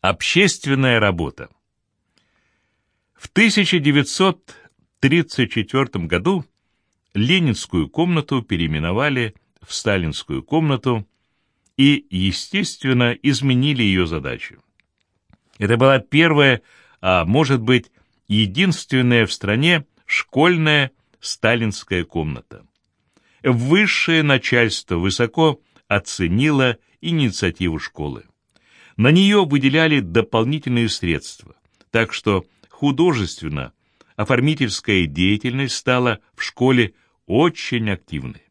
Общественная работа. В 1934 году Ленинскую комнату переименовали в Сталинскую комнату и, естественно, изменили ее задачу. Это была первая, а может быть, единственная в стране школьная сталинская комната. Высшее начальство высоко оценило инициативу школы. На нее выделяли дополнительные средства, так что художественно оформительская деятельность стала в школе очень активной.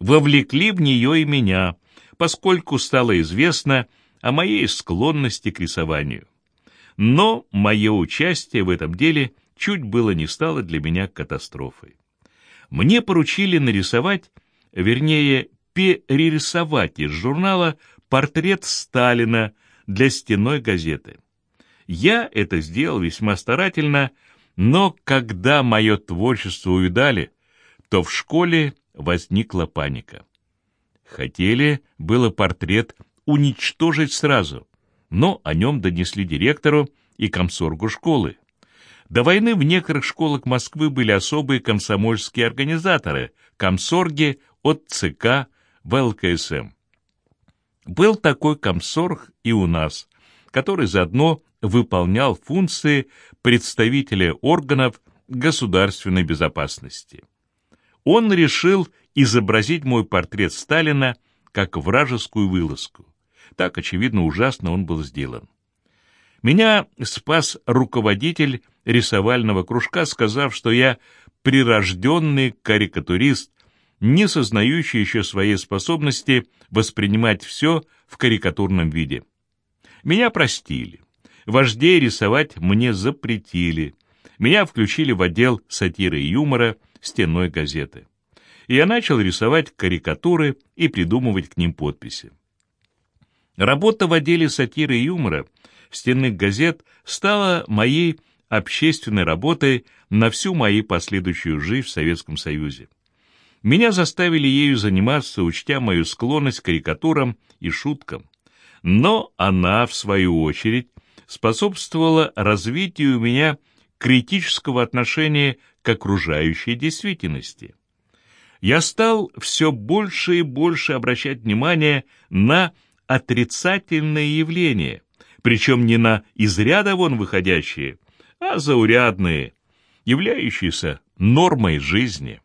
Вовлекли в нее и меня, поскольку стало известно о моей склонности к рисованию. Но мое участие в этом деле чуть было не стало для меня катастрофой. Мне поручили нарисовать, вернее, перерисовать из журнала портрет Сталина для стенной газеты. Я это сделал весьма старательно, но когда мое творчество увидали, то в школе возникла паника. Хотели было портрет уничтожить сразу, но о нем донесли директору и комсоргу школы. До войны в некоторых школах Москвы были особые комсомольские организаторы, комсорги от ЦК в ЛКСМ. Был такой комсорг и у нас, который заодно выполнял функции представителя органов государственной безопасности. Он решил изобразить мой портрет Сталина как вражескую вылазку. Так, очевидно, ужасно он был сделан. Меня спас руководитель рисовального кружка, сказав, что я прирожденный карикатурист, не сознающий еще своей способности воспринимать все в карикатурном виде. Меня простили. Вождей рисовать мне запретили. Меня включили в отдел сатиры и юмора стенной газеты. И я начал рисовать карикатуры и придумывать к ним подписи. Работа в отделе сатиры и юмора стенных газет стала моей общественной работой на всю мою последующую жизнь в Советском Союзе. Меня заставили ею заниматься, учтя мою склонность к карикатурам и шуткам. Но она, в свою очередь, способствовала развитию у меня критического отношения к окружающей действительности. Я стал все больше и больше обращать внимание на отрицательные явления, причем не на из ряда вон выходящие, а заурядные, являющиеся нормой жизни.